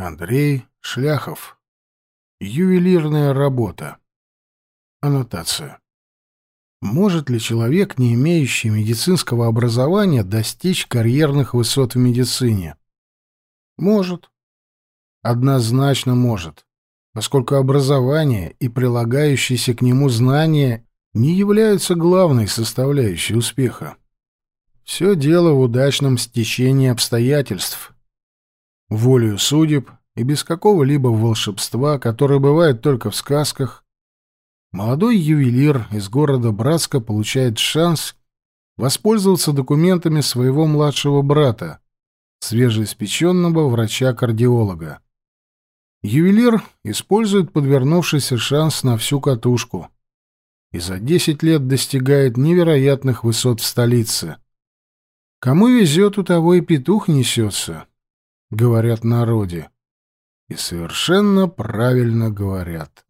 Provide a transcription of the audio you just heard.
Андрей Шляхов. Ювелирная работа. Аннотация. Может ли человек, не имеющий медицинского образования, достичь карьерных высот в медицине? Может. Однозначно может, поскольку образование и прилагающиеся к нему знания не являются главной составляющей успеха. Все дело в удачном стечении обстоятельств – волею судеб и без какого-либо волшебства, которое бывает только в сказках, молодой ювелир из города Братска получает шанс воспользоваться документами своего младшего брата, свежеиспеченного врача-кардиолога. Ювелир использует подвернувшийся шанс на всю катушку и за 10 лет достигает невероятных высот в столице. Кому везет, у того и петух несется говорят народе. И совершенно правильно говорят.